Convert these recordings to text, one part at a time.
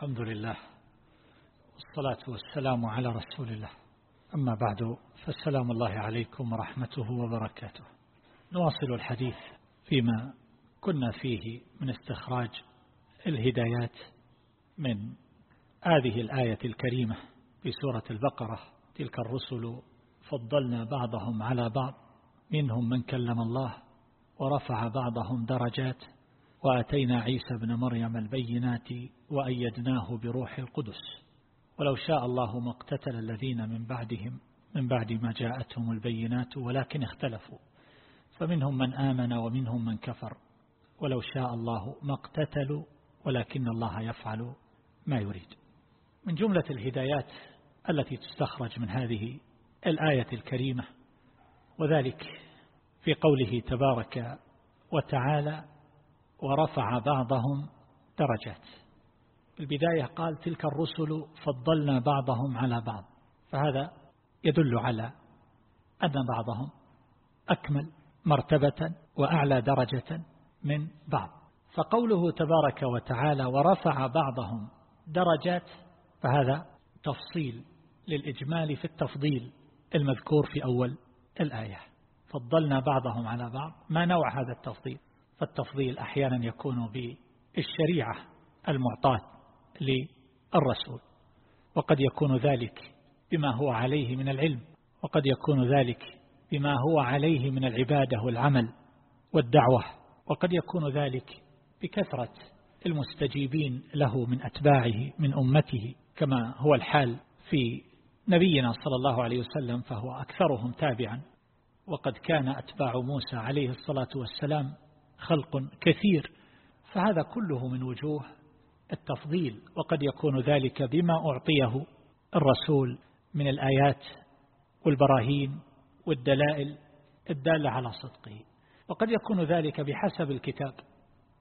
الحمد لله والصلاة والسلام على رسول الله. أما بعد فالسلام الله عليكم ورحمته وبركاته. نواصل الحديث فيما كنا فيه من استخراج الهدايات من هذه الآية الكريمة في سورة البقرة. تلك الرسل فضلنا بعضهم على بعض منهم من كلم الله ورفع بعضهم درجات. وأتينا عيسى بن مريم البينات وأيدناه بروح القدس. ولو شاء الله ما اقتتل الذين من بعدهم من بعد ما جاءتهم البينات ولكن اختلفوا. فمنهم من آمن ومنهم من كفر. ولو شاء الله ما اقتتلوا ولكن الله يفعل ما يريد. من جملة الهدايات التي تستخرج من هذه الآية الكريمة وذلك في قوله تبارك وتعالى ورفع بعضهم درجات. في البداية قال تلك الرسل فضلنا بعضهم على بعض. فهذا يدل على أن بعضهم أكمل مرتبة وأعلى درجة من بعض. فقوله تبارك وتعالى ورفع بعضهم درجات فهذا تفصيل للإجمال في التفضيل المذكور في أول الآية. فضلنا بعضهم على بعض. ما نوع هذا التفضيل؟ فالتفضيل أحيانا يكون بالشريعة المعطاة للرسول وقد يكون ذلك بما هو عليه من العلم وقد يكون ذلك بما هو عليه من العبادة والعمل والدعوة وقد يكون ذلك بكثرة المستجيبين له من أتباعه من أمته كما هو الحال في نبينا صلى الله عليه وسلم فهو أكثرهم تابعا وقد كان أتباع موسى عليه الصلاة والسلام خلق كثير فهذا كله من وجوه التفضيل وقد يكون ذلك بما أعطيه الرسول من الآيات والبراهين والدلائل الدالة على صدقه. وقد يكون ذلك بحسب الكتاب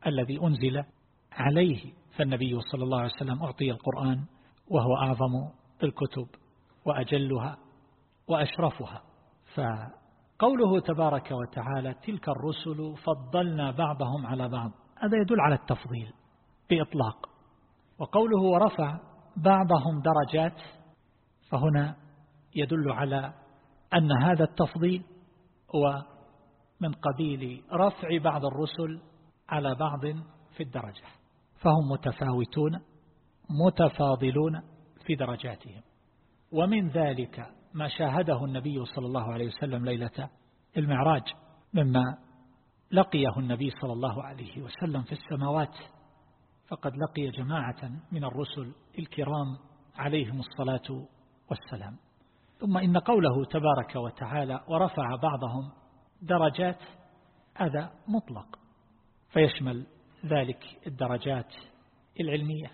الذي أنزل عليه فالنبي صلى الله عليه وسلم أعطي القرآن وهو أعظم الكتب وأجلها وأشرفها. فقوله تبارك وتعالى تلك الرسل فضلنا بعضهم على بعض. هذا يدل على التفضيل بإطلاق. وقوله ورفع بعضهم درجات فهنا يدل على أن هذا التفضيل هو من قبيل رفع بعض الرسل على بعض في الدرجة. فهم متفاوتون متفاضلون في درجاتهم. ومن ذلك ما شاهده النبي صلى الله عليه وسلم ليلة المعراج مما لقيه النبي صلى الله عليه وسلم في السماوات. فقد لقي جماعة من الرسل الكرام عليهم الصلاة والسلام. ثم إن قوله تبارك وتعالى ورفع بعضهم درجات هذا مطلق فيشمل ذلك الدرجات العلمية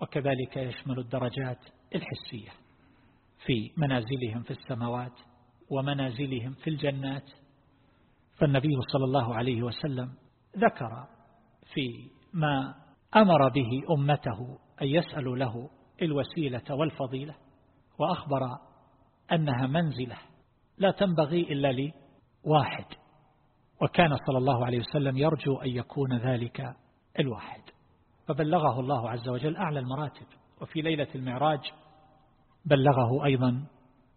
وكذلك يشمل الدرجات الحسية. في منازلهم في السماوات ومنازلهم في الجنات. فالنبي صلى الله عليه وسلم ذكر في ما أمر به أمته أن يسألوا له الوسيلة والفضيلة وأخبر أنها منزلة لا تنبغي إلا لواحد. وكان صلى الله عليه وسلم يرجو أن يكون ذلك الواحد. فبلغه الله عز وجل أعلى المراتب. وفي ليلة المعراج بلغه أيضا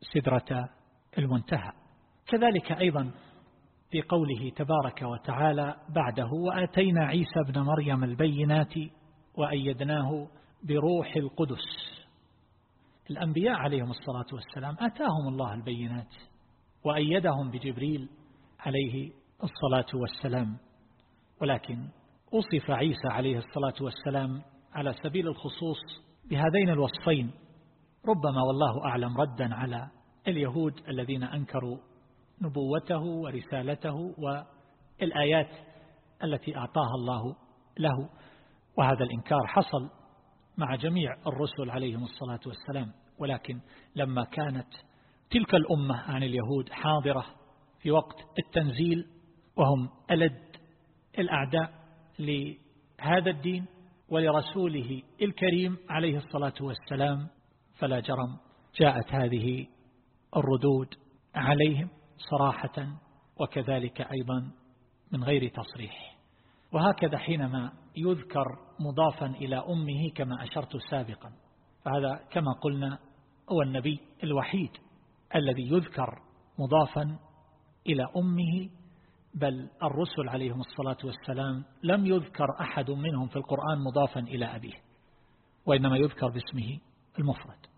سدرة المنتهى. كذلك أيضا في قوله تبارك وتعالى بعده وآتينا عيسى بن مريم البينات وأيدناه بروح القدس. الأنبياء عليهم الصلاة والسلام آتاهم الله البينات وأيدهم بجبريل عليه الصلاة والسلام. ولكن أصف عيسى عليه الصلاة والسلام على سبيل الخصوص بهذين الوصفين ربما والله أعلم ردا على اليهود الذين أنكروا نبوته ورسالته والآيات التي أعطاها الله له. وهذا الإنكار حصل مع جميع الرسل عليهم الصلاة والسلام. ولكن لما كانت تلك الأمة عن اليهود حاضرة في وقت التنزيل وهم ألد الأعداء لهذا الدين ولرسوله الكريم عليه الصلاة والسلام فلا جرم. جاءت هذه الردود عليهم صراحة وكذلك أيضا من غير تصريح. وهكذا حينما يذكر مضافا إلى أمه كما أشرت سابقا. فهذا كما قلنا هو النبي الوحيد الذي يذكر مضافا إلى أمه بل الرسل عليهم الصلاة والسلام لم يذكر أحد منهم في القرآن مضافا إلى أبيه وإنما يذكر باسمه المفرد.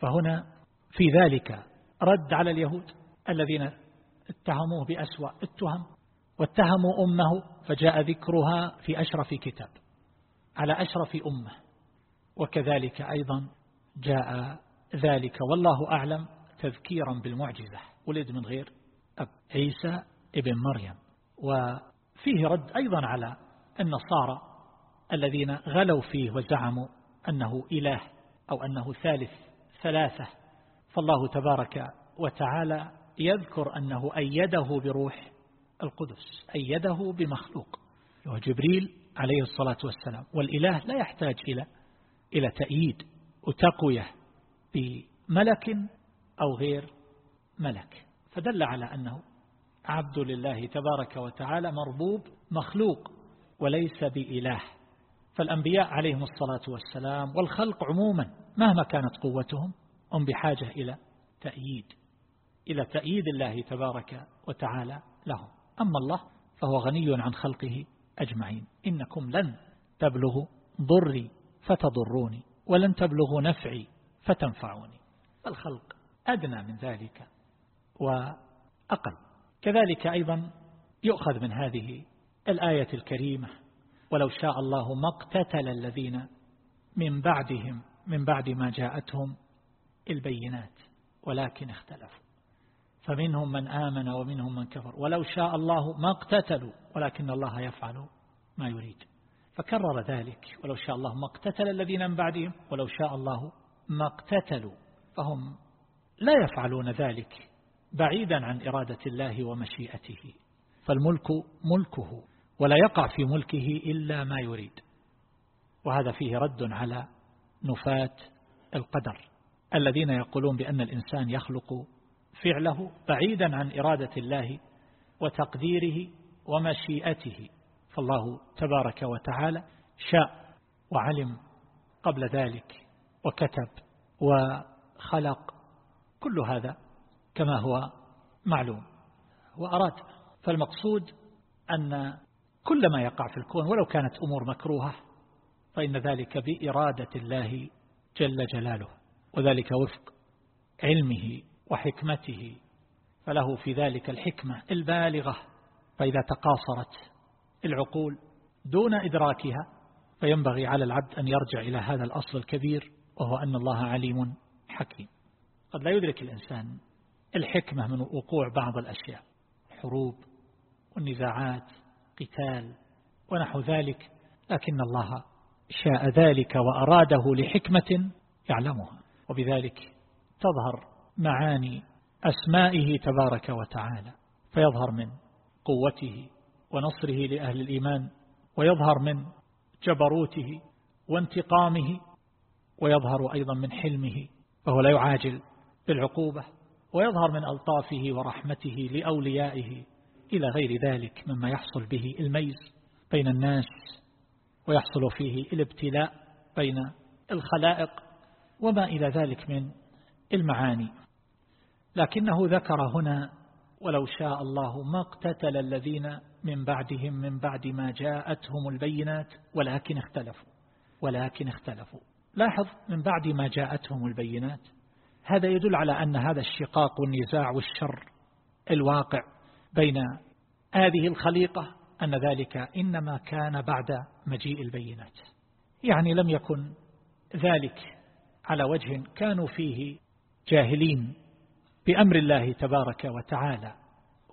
فهنا في ذلك رد على اليهود الذين اتهموه بأسوأ التهم واتهموا أمه فجاء ذكرها في أشرف كتاب على أشرف أمة وكذلك أيضا جاء ذلك. والله أعلم تذكيرا بالمعجزة. ولد من غير أب عيسى ابن مريم. وفيه رد أيضا على النصارى الذين غلوا فيه وزعموا أنه إله أو أنه ثالث ثلاثة. فالله تبارك وتعالى يذكر أنه أيده بروح القدس أيده بمخلوق وهو جبريل عليه الصلاة والسلام. والإله لا يحتاج إلى إلى تأييد وتقوية بملك أو غير ملك. فدل على أنه عبد لله تبارك وتعالى مربوب مخلوق وليس بإله. فالأنبياء عليهم الصلاة والسلام والخلق عموما مهما كانت قوتهم هم بحاجة إلى تأييد إلى تأييد الله تبارك وتعالى لهم. أما الله فهو غني عن خلقه أجمعين. إنكم لن تبلغوا ضري فتضروني ولن تبلغوا نفعي فتنفعوني. الخلق أدنى من ذلك وأقل. كذلك أيضا يؤخذ من هذه الآية الكريمة ولو شاء الله ما اقتتل الذين من بعدهم من بعد ما جاءتهم البينات ولكن اختلفوا. فمنهم من آمن ومنهم من كفر. ولو شاء الله ما اقتتلوا ولكن الله يفعل ما يريد. فكرر ذلك. ولو شاء الله ما اقتتل الذين من بعدهم ولو شاء الله ما اقتتلوا. فهم لا يفعلون ذلك بعيدا عن إرادة الله ومشيئته. فالملك ملكه. ولا يقع في ملكه إلا ما يريد. وهذا فيه رد على نفاة القدر الذين يقولون بأن الإنسان يخلق فعله بعيدا عن إرادة الله وتقديره ومشيئته. فالله تبارك وتعالى شاء وعلم قبل ذلك وكتب وخلق. كل هذا كما هو معلوم. وأراد فالمقصود أن كل ما يقع في الكون ولو كانت أمور مكروهة فإن ذلك بإرادة الله جل جلاله وذلك وفق علمه وحكمته فله في ذلك الحكمة البالغة. فإذا تقاصرت العقول دون إدراكها فينبغي على العبد أن يرجع إلى هذا الأصل الكبير وهو أن الله عليم حكيم. قد لا يدرك الإنسان الحكمة من وقوع بعض الأشياء حروب والنزاعات قتال ونحو ذلك لكن الله شاء ذلك وأراده لحكمة يعلمها. وبذلك تظهر معاني أسمائه تبارك وتعالى فيظهر من قوته ونصره لأهل الإيمان ويظهر من جبروته وانتقامه ويظهر أيضا من حلمه فهو لا يعاجل بالعقوبة ويظهر من ألطافه ورحمته لأوليائه. إلى غير ذلك مما يحصل به الميز بين الناس ويحصل فيه الابتلاء بين الخلائق وما إلى ذلك من المعاني. لكنه ذكر هنا ولو شاء الله ما اقتتل الذين من بعدهم من بعد ما جاءتهم البينات ولكن اختلفوا ولكن اختلفوا. لاحظ من بعد ما جاءتهم البينات هذا يدل على أن هذا الشقاق والنزاع والشر الواقع. بين هذه الخليقة أن ذلك إنما كان بعد مجيء البينات. يعني لم يكن ذلك على وجه كانوا فيه جاهلين بأمر الله تبارك وتعالى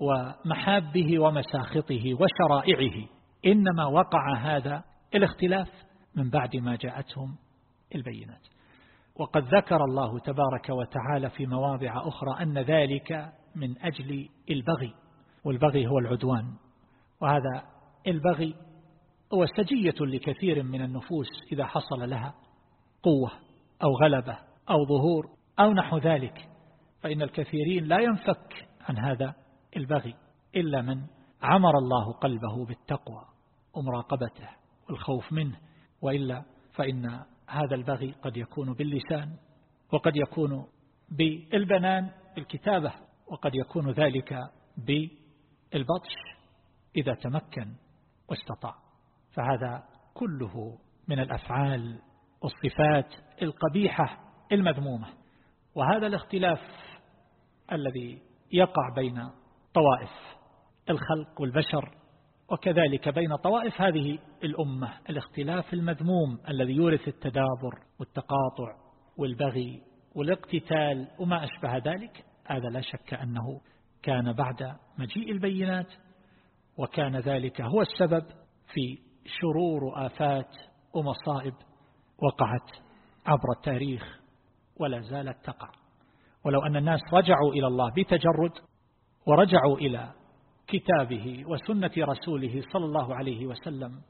ومحابه ومساخطه وشرائعه. إنما وقع هذا الاختلاف من بعد ما جاءتهم البينات. وقد ذكر الله تبارك وتعالى في مواضع أخرى أن ذلك من أجل البغي والبغي هو العدوان. وهذا البغي هو سجية لكثير من النفوس إذا حصل لها قوة أو غلبة أو ظهور أو نحو ذلك. فإن الكثيرين لا ينفك عن هذا البغي إلا من عمر الله قلبه بالتقوى ومراقبته والخوف منه. وإلا فإن هذا البغي قد يكون باللسان وقد يكون بالبنان بالكتابة وقد يكون ذلك بالبطش إذا تمكن واستطاع. فهذا كله من الأفعال والصفات القبيحة المذمومة. وهذا الاختلاف الذي يقع بين طوائف الخلق والبشر وكذلك بين طوائف هذه الأمة الاختلاف المذموم الذي يورث التدابر والتقاطع والبغي والاقتتال وما أشبه ذلك. هذا لا شك أنه كان بعد مجيء البينات وكان ذلك هو السبب في شرور آفات ومصائب وقعت عبر التاريخ ولا زالت تقع. ولو أن الناس رجعوا إلى الله بتجرد ورجعوا إلى كتابه وسنة رسوله صلى الله عليه وسلم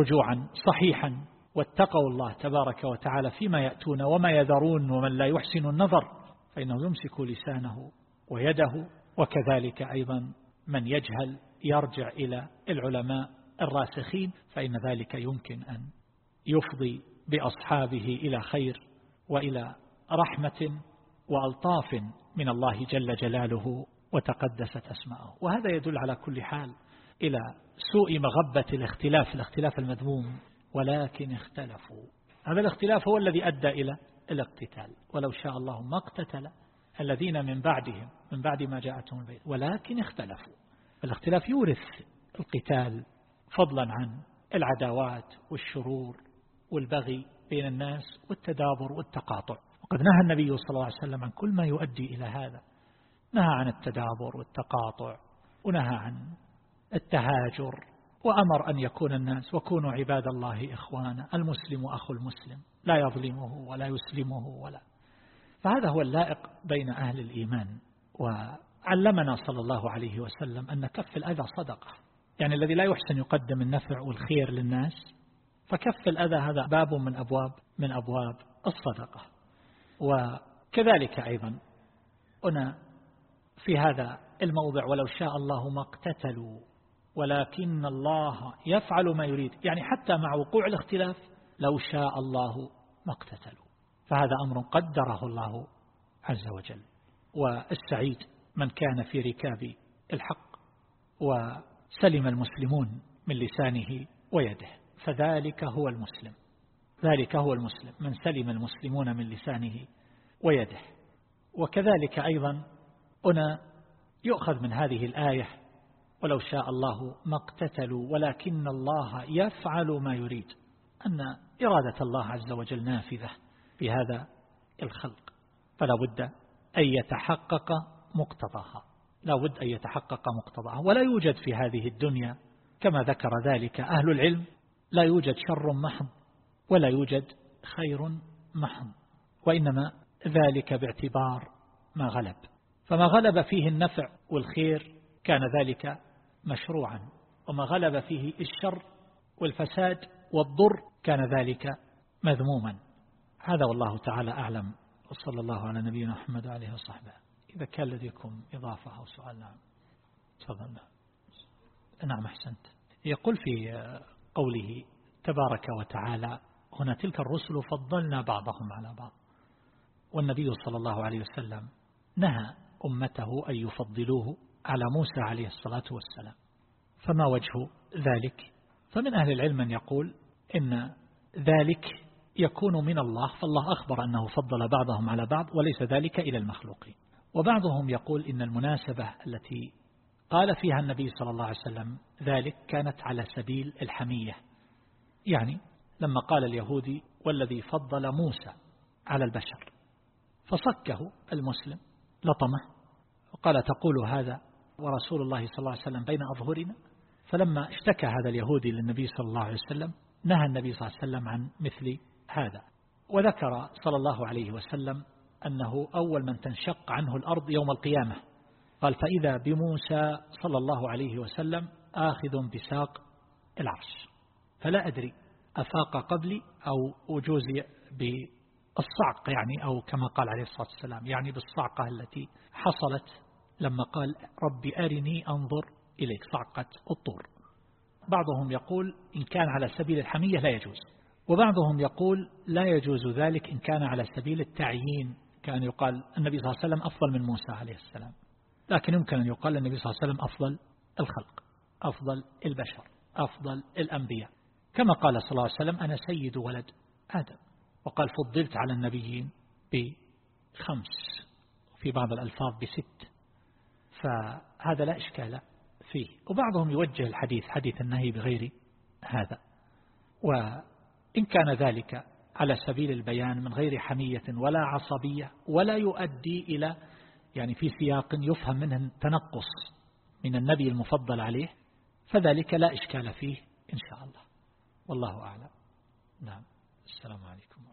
رجوعا صحيحا واتقوا الله تبارك وتعالى فيما يأتون وما يذرون ومن لا يحسن النظر فإنه يمسك لسانه ويده وكذلك أيضا من يجهل يرجع إلى العلماء الراسخين فإن ذلك يمكن أن يفضي بأصحابه إلى خير وإلى رحمة وألطاف من الله جل جلاله وتقدست أسماءه وهذا يدل على كل حال إلى سوء مغبة الاختلاف الاختلاف المذموم ولكن اختلفوا. هذا الاختلاف هو الذي أدى إلى الاقتتال ولو شاء الله ما اقتتل. الذين من بعدهم من بعد ما جاءتهم البيت ولكن اختلفوا. الاختلاف يورث القتال فضلا عن العداوات والشرور والبغي بين الناس والتدابر والتقاطع. وقد نهى النبي صلى الله عليه وسلم عن كل ما يؤدي إلى هذا. نهى عن التدابر والتقاطع ونهى عن التهاجر وأمر أن يكون الناس وكونوا عباد الله إخوانا المسلم أخو المسلم. لا يظلمه ولا يسلمه ولا فهذا هو اللائق بين أهل الإيمان وعلمنا صلى الله عليه وسلم أن كف الأذى صدقة. يعني الذي لا يحسن يقدم النفع والخير للناس فكف الأذى هذا باب من أبواب من أبواب الصدقة. وكذلك أيضا هنا في هذا الموضع ولو شاء الله ما اقتتلوا ولكن الله يفعل ما يريد. يعني حتى مع وقوع الاختلاف لو شاء الله ما اقتتلوا. فهذا أمر قدره الله عز وجل. والسعيد من كان في ركاب الحق وسلم المسلمون من لسانه ويده. فذلك هو المسلم. ذلك هو المسلم. من سلم المسلمون من لسانه ويده. وكذلك أيضا هنا يؤخذ من هذه الآية ولو شاء الله ما اقتتلوا ولكن الله يفعل ما يريد أن إرادة الله عز وجل نافذة. في هذا الخلق. فلا بد أن يتحقق مقتضاها. لا بد أن يتحقق مقتضاها. ولا يوجد في هذه الدنيا كما ذكر ذلك أهل العلم لا يوجد شر محض ولا يوجد خير محض وإنما ذلك باعتبار ما غلب. فما غلب فيه النفع والخير كان ذلك مشروعا وما غلب فيه الشر والفساد والضر كان ذلك مذموما. هذا والله تعالى أعلم وصلى الله على نبينا محمد وعليه وصحبه. إذا كان لديكم إضافة أو سؤال نعم. تفضل. نعم أحسنت. يقول في قوله تبارك وتعالى هنا تلك الرسل فضلنا بعضهم على بعض. والنبي صلى الله عليه وسلم نهى أمته أن يفضلوه على موسى عليه الصلاة والسلام. فما وجه ذلك؟ فمن أهل العلم من يقول إن ذلك يكون من الله فالله أخبر أنه فضل بعضهم على بعض وليس ذلك إلى المخلوقين وبعضهم يقول إن المناسبة التي قال فيها النبي صلى الله عليه وسلم ذلك كانت على سبيل الحمية. يعني لما قال اليهودي والذي فضل موسى على البشر فصكه المسلم لطمه وقال تقول هذا ورسول الله صلى الله عليه وسلم بين أظهرنا؟ فلما اشتكى هذا اليهودي للنبي صلى الله عليه وسلم نهى النبي صلى الله عليه وسلم عن مثل هذا. وذكر صلى الله عليه وسلم أنه أول من تنشق عنه الأرض يوم القيامة. قال فإذا بموسى صلى الله عليه وسلم آخذ بساق العرش. فلا أدري أفاق قبلي أو أجوزي بالصعق يعني أو كما قال عليه الصلاة والسلام يعني بالصعقة التي حصلت لما قال ربي أرني أنظر إليك صعقة الطور. بعضهم يقول إن كان على سبيل الحمية لا يجوز. وبعضهم يقول لا يجوز ذلك إن كان على سبيل التعيين كان يقال النبي صلى الله عليه وسلم أفضل من موسى عليه السلام لكن يمكن أن يقال النبي صلى الله عليه وسلم أفضل الخلق أفضل البشر أفضل الأنبياء. كما قال صلى الله عليه وسلم أنا سيد ولد آدم وقال فضلت على النبيين بخمس في بعض الألفاظ بست فهذا لا إشكال فيه. وبعضهم يوجه الحديث حديث النهي بغير هذا. وإن كان ذلك على سبيل البيان من غير حمية ولا عصبية ولا يؤدي إلى يعني في سياق يفهم منه تنقص من النبي المفضل عليه فذلك لا إشكال فيه إن شاء الله. والله أعلم. نعم. السلام عليكم.